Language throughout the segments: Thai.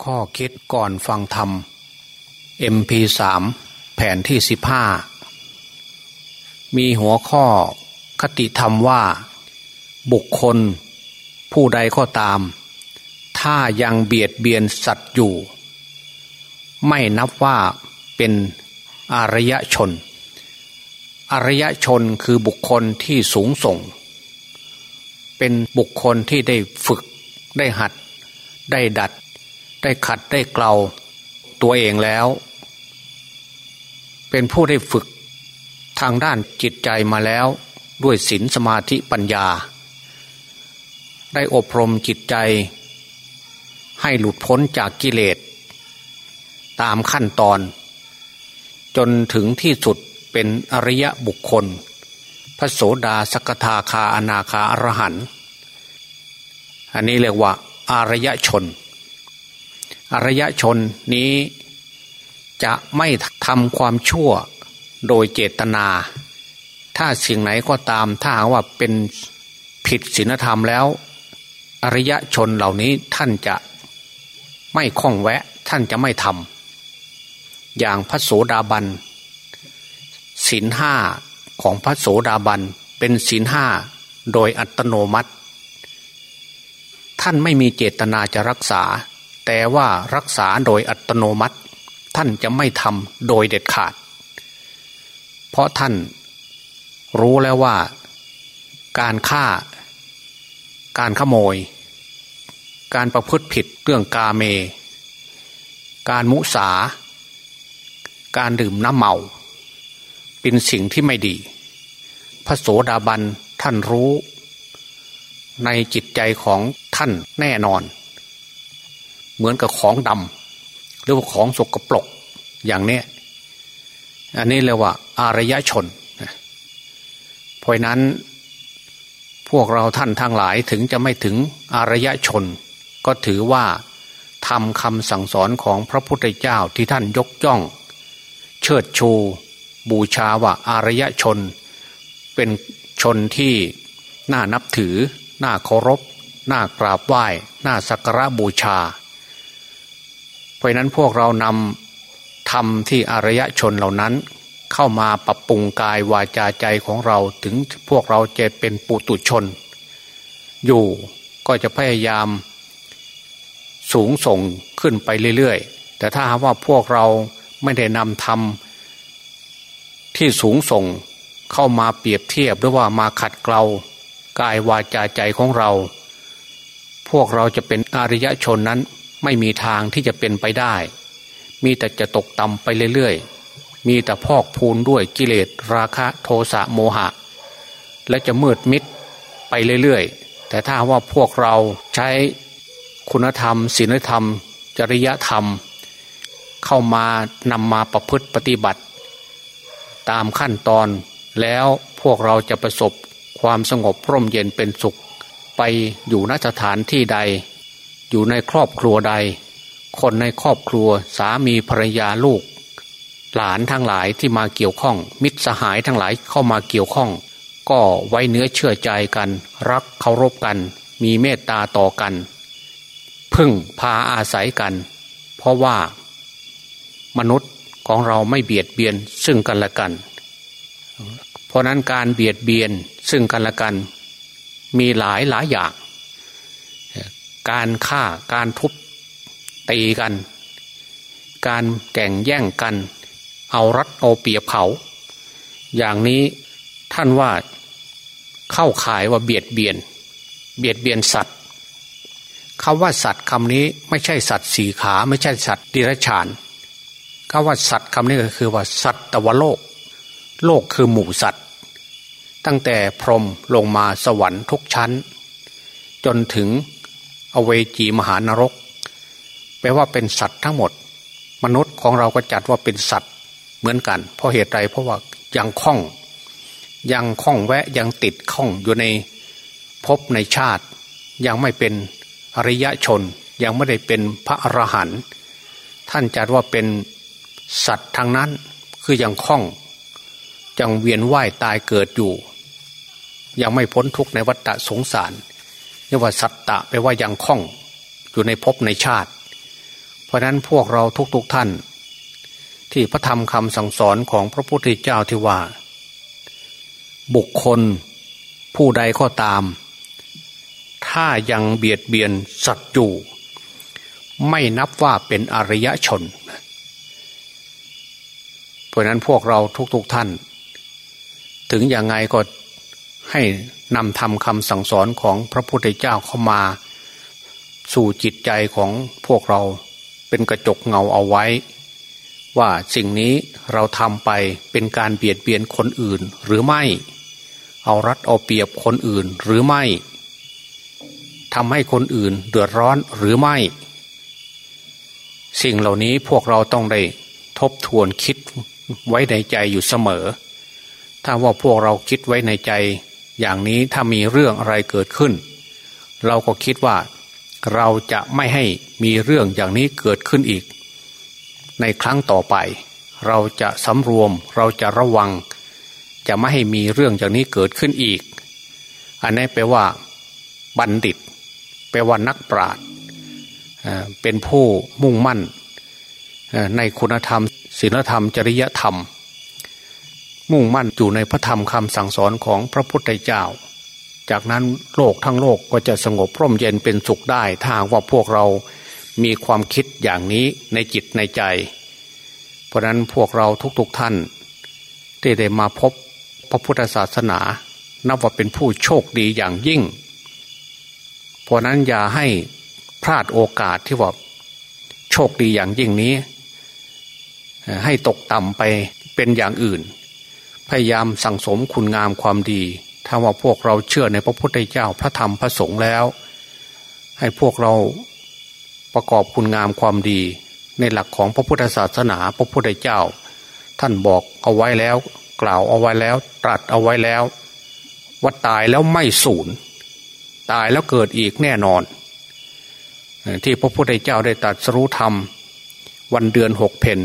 ข้อคิดก่อนฟังธรรม MP3 แผ่นที่สิบห้ามีหัวข้อคติธรรมว่า บุคคล ผู้ใดก็ตาม ถ้ายังเบียดเบียนสัตว์อยู่ ไม่นับว่าเป็นอารยชน อารยชนคือบุคคลที่สูงส่ง เป็นบุคคลที่ได้ฝึกได้หัดได้ดัด ได้ขัดได้เกลาตัวเองแล้ว เป็นผู้ได้ฝึกทางด้านจิตใจมาแล้วด้วยศีลสมาธิปัญญา ได้อบรมจิตใจ ให้หลุดพ้นจากกิเลส ตามขั้นตอน จนถึงที่สุดเป็นอริยบุคคล พระโสดาสกทาคาอนาคาอรหันต์อันนี้เรียกว่าอารยชน อารยชนนี้จะไม่ทำความชั่วโดยเจตนา ถ้าสิ่งไหนก็ตามถ้าหากว่าเป็นผิดศีลธรรมแล้ว อริยชนเหล่านี้ท่านจะไม่คล้องแวะท่านจะไม่ทำอย่างพระโสดาบันศีลห้าของพระโสดาบันเป็นศีลห้าโดยอัตโนมัติ ท่านไม่มีเจตนาจะรักษา แต่ว่ารักษาโดยอัตโนมัติ ท่านจะไม่ทำโดยเด็ดขาด เพราะท่านรู้แล้วว่าการฆ่า การขโมย การประพฤติผิดเรื่องกาเม การมุสา การดื่มน้ำเมา เป็นสิ่งที่ไม่ดี พระโสดาบันท่านรู้ ในจิตใจของท่านแน่นอน เหมือนกับของดำหรือว่าของสกปรกอย่างเนี้ยอันนี้เรียกว่าอารยชนเพราะนั้น พวกเราท่านทั้งหลายถึงจะไม่ถึงอารยชน ก็ถือว่าทำคำสั่งสอนของพระพุทธเจ้าที่ท่านยกย่อง เชิดชู บูชาว่าอารยชน เป็นชนที่น่านับถือ น่าเคารพ น่ากราบไหว้ น่าสักการะบูชา เพราะนั้นพวกเรานำทำที่อารยชนเหล่านั้น เข้ามาปรับปรุงกายวาจาใจของเราถึงพวกเราจะเป็นปุตุชน อยู่ก็จะพยายามสูงส่งขึ้นไปเรื่อยๆ แต่ถ้าหากว่าพวกเราไม่ได้นำทำที่สูงส่งเข้ามาเปรียบเทียบหรือว่ามาขัดเกลากายวาจาใจของเรา พวกเราจะเป็นอริยชนนั้น ไม่มีทางที่จะเป็นไปได้ มีแต่จะตกต่ำไปเรื่อยๆ มีแต่พอกพูนด้วยกิเลสราคะโทสะโมหะ และจะมืดมิดไปเรื่อยๆ แต่ถ้าว่าพวกเราใช้คุณธรรมศีลธรรม จริยธรรม เข้ามานำมาประพฤติปฏิบัติ ตามขั้นตอนแล้วพวกเราจะประสบความสงบร่มเย็นเป็นสุข ไปอยู่นสถานที่ใด อยู่ในครอบครัวใด คนในครอบครัวสามีภรรยาลูก หลานทั้งหลายที่มาเกี่ยวข้อง มิตรสหายทั้งหลายเข้ามาเกี่ยวข้อง ก็ไว้เนื้อเชื่อใจกัน รักเคารพกัน มีเมตตาต่อกัน พึ่งพาอาศัยกัน เพราะว่ามนุษย์ของเราไม่เบียดเบียนซึ่งกันและกัน เพราะนั้นการเบียดเบียนซึ่งกันและกัน มีหลายหลายอย่าง การฆ่าการทุบตีกัน การแก่งแย่งกัน เอารัดเอาเปรียบเขา อย่างนี้ท่านว่าเข้าขายว่าเบียดเบียน เบียดเบียนสัตว์คำว่าสัตว์คำนี้ไม่ใช่สัตว์สี่ขา ไม่ใช่สัตว์ดิรัจฉานคำว่าสัตว์คำนี้ก็คือว่าสัตว์ตวโลก โลกคือหมู่สัตว์ ตั้งแต่พรหมลงมาสวรรค์ทุกชั้น จนถึง อเวจีมหานรก แปลว่าเป็นสัตว์ทั้งหมด มนุษย์ของเราก็จัดว่าเป็นสัตว์เหมือนกัน เพราะเหตุใดเพราะว่ายังคล้อง ยังคล้องแวะยังติดข้องอยู่ในภพในชาติ ยังไม่เป็นอริยชน ยังไม่ได้เป็นพระอรหันต์ท่านจัดว่าเป็นสัตว์ทางนั้นคือยังคล้องยังเวียนว่ายตายเกิดอยู่ ยังไม่พ้นทุกข์ในวัฏสงสาร รียกว่าสัตตะแปลว่ายังคล้องอยู่ในภพในชาติ เพราะนั้นพวกเราทุกๆทท่าน ที่พระธรรมคำสั่งสอนของพระพุทธเจ้าที่ว่า บุคคลผู้ใดก็ตาม ถ้ายังเบียดเบียนสัตว์อยู่ ไม่นับว่าเป็นอริยชน เพราะนั้นพวกเราทุกๆทท่าน ถึงอย่างไงก็ ให้นำทำคำสั่งสอนของพระพุทธเจ้าเข้ามา สู่จิตใจของพวกเราเป็นกระจกเงาเอาไว้ ว่าสิ่งนี้เราทำไปเป็นการเบียดเบียนคนอื่นหรือไม่ เอารัดเอาเปรียบคนอื่นหรือไม่ทำให้คนอื่นเดือดร้อนหรือไม่ สิ่งเหล่านี้พวกเราต้องได้ทบทวนคิดไว้ในใจอยู่เสมอ ถ้าว่าพวกเราคิดไว้ในใจ อย่างนี้ถ้ามีเรื่องอะไรเกิดขึ้น เราก็คิดว่าเราจะไม่ให้มีเรื่องอย่างนี้เกิดขึ้นอีก ในครั้งต่อไป เราจะสำรวมเราจะระวัง จะไม่ให้มีเรื่องอย่างนี้เกิดขึ้นอีก อันนี้แปลว่า บัณฑิต แปลว่านักปราชญ์เป็นผู้มุ่งมั่นในคุณธรรมศีลธรรม จริยธรรม มุ่งมั่นอยู่ในพระธรรมคำสั่งสอนของพระพุทธเจ้า จากนั้นโลกทั้งโลกก็จะสงบร่มเย็นเป็นสุขได้ถ้าว่าพวกเรามีความคิดอย่างนี้ในจิตในใจ เพราะนั้นพวกเราทุกๆทท่าน ที่ได้มาพบพระพุทธศาสนา นับว่าเป็นผู้โชคดีอย่างยิ่ง เพราะนั้นอย่าให้พลาดโอกาสที่ว่าโชคดีอย่างยิ่งนี้ ให้ตกต่ำไปเป็นอย่างอื่น พยายามสั่งสมคุณงามความดี ถ้าว่าพวกเราเชื่อในพระพุทธเจ้าพระธรรมพระสงฆ์แล้ว ให้พวกเราประกอบคุณงามความดี ในหลักของพระพุทธศาสนาพระพุทธเจ้า ท่านบอกเอาไว้แล้ว กล่าวเอาไว้แล้ว ตรัสเอาไว้แล้ว ว่าตายแล้วไม่สูญตายแล้วเกิดอีกแน่นอน ที่พระพุทธเจ้าได้ตัดสรู้ธรรม วันเดือนหกเพน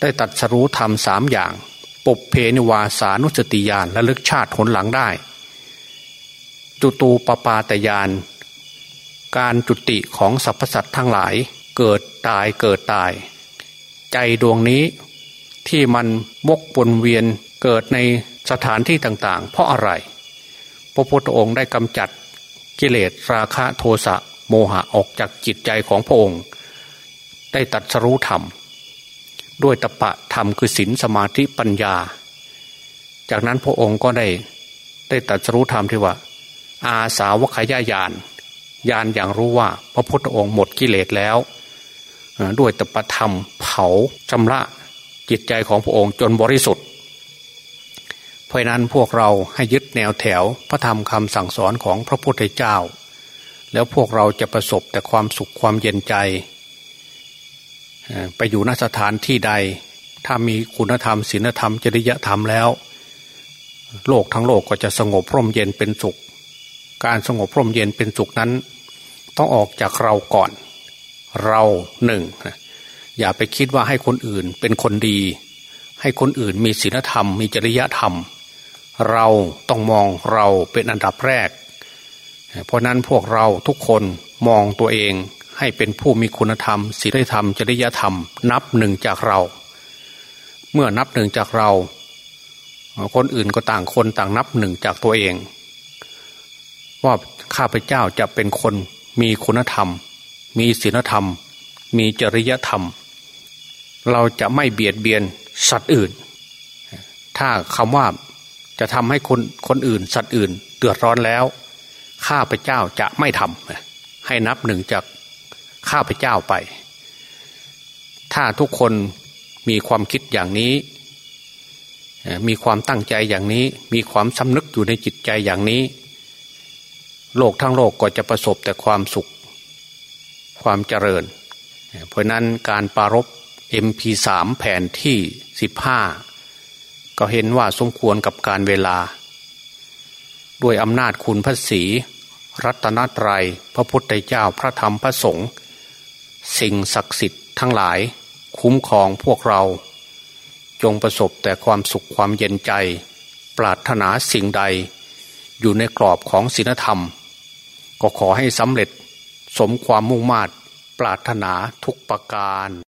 ได้ตัดสรู้ธรรมสามอย่าง ปบเพนิวาสานุสติยานและลึกชาติผลหลังได้จุตูปปาตยาน การจุติของสรรพสัตว์ทั้งหลาย เกิดตายเกิดตาย ใจดวงนี้ที่มันวกวนเวียนเกิดในสถานที่ต่างๆ เพราะอะไร พระพุทธองค์ได้กำจัดกิเลสราคะโทสะโมหะออกจากจิตใจของพระองค์ ได้ตัดสรู้ธรรม ด้วยตปะธรรมคือศีลสมาธิปัญญา จากนั้นพระองค์ก็ได้ได้ตัดสรู้ธรรมที่ว่า อาสาวกขยายานยานอย่างรู้ว่า พระพุทธองค์หมดกิเลสแล้ว ด้วยตปะธรรมเผาชำระจิตใจของพระองค์จนบริสุทธิ์ เพราะนั้นพวกเราให้ยึดแนวแถวพระธรรมคำสั่งสอนของพระพุทธเจ้า แล้วพวกเราจะประสบแต่ความสุขความเย็นใจ ไปอยู่นสถานที่ใด ถ้ามีคุณธรรมศีลธรรม จริยธรรมแล้ว โลกทั้งโลกก็จะสงบร่มเย็นเป็นสุข การสงบร่มเย็นเป็นสุขนั้น ต้องออกจากเราก่อน เราหนึ่งอย่าไปคิดว่าให้คนอื่นเป็นคนดี ให้คนอื่นมีศีลธรรม มีจริยธรรม เราต้องมองเราเป็นอันดับแรก เพราะนั้นพวกเราทุกคนมองตัวเอง ให้เป็นผู้มีคุณธรรมศีลธรรม จริยธรรม นับหนึ่งจากเรา เมื่อนับหนึ่งจากเรา คนอื่นก็ต่างคนต่างนับหนึ่งจากตัวเอง ว่าข้าพเจ้าจะเป็นคนมีคุณธรรม มีศีลธรรม มีจริยธรรม เราจะไม่เบียดเบียนสัตว์อื่น ถ้าคำว่าจะทำให้คนคนอื่น สัตว์อื่นเดือดร้อนแล้ว ข้าพเจ้าจะไม่ทำให้นับหนึ่งจาก ข้าพเจ้าไป ถ้าทุกคนมีความคิดอย่างนี้ มีความตั้งใจอย่างนี้ มีความสำนึกอยู่ในจิตใจอย่างนี้ โลกทั้งโลกก็จะประสบแต่ความสุข ความเจริญ เพราะนั้นการปารบ MP3 แผ่นที่ 15 ก็เห็นว่าสมควรกับการเวลา ด้วยอำนาจคุณพระศีรัตนตรยัยพระพุทธเจ้าพระธรรมพระสงฆ์ สิ่งศักดิ์สิทธิ์ทั้งหลาย คุ้มครองพวกเรา จงประสบแต่ความสุขความเย็นใจ ปรารถนาสิ่งใด อยู่ในกรอบของศีลธรรม ก็ขอให้สำเร็จสมความมุ่งมา่ปปรารถนาทุกประการ